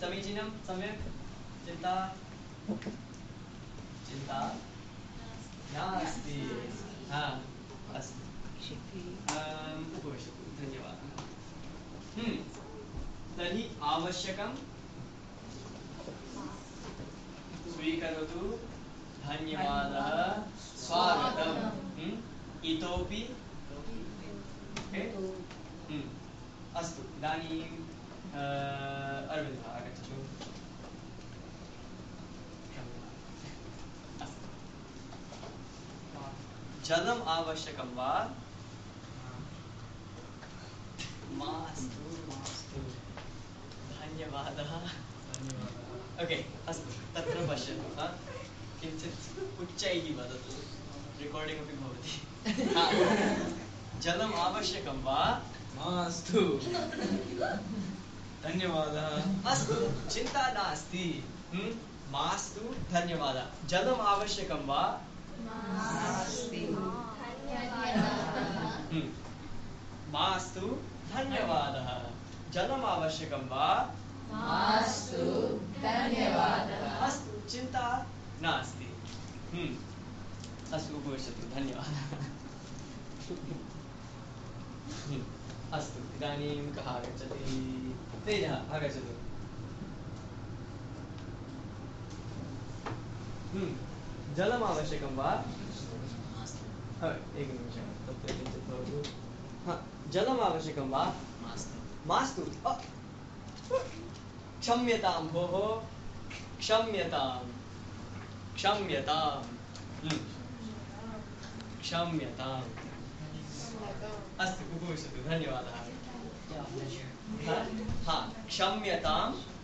समीचीनं सम्यक्? चिन्ता? चिन्ता? नास्ति। हा अस्तु। उपविशतु। धन्यवादः। तर्हि आवश्यकं स्वीकरोतु। धन्यवादः। स्वागतं हम्म, इतोपि। हम्म, अस्तु अ, अरविन्दः आगच्छतु अस्तु जलम् आवश्यकं वा? मास्तु मास्तु। धन्यवादः। ओके अस्तु तत्र पश्यतु किञ्चित् उच्चैः वदतु। रेकार्डिङ्ग् अपि भवति। जलम् आवश्यकं वा? मास्तु। धन्यवादः। अस्तु चिन्ता नास्ति। मास्तु धन्यवादः। जलम् आवश्यकं वा? मास्तु। धन्यवादः। जलम् आवश्यकं वा? मास्तु धन्यवादः। अस्तु चिन्ता नास्ति। हम्म, अस्तु उपविशतु धन्यवादः। अस्तु इदानीं कः आगच्छति? तेजः आगच्छतु। हम्म, जलम् आवश्यकं वा? हा, एकनिमिषं तत्र किञ्चित् भवतु। हा जलम् आवश्यकं वा? मास्तु। क्षम्यतां भोः। क्षम्यतां। क्षम्यताम् हम्म, क्षम्यताम् अस्तु उपविशतु। धन्यवादः। हा, हा क्षम्यतां।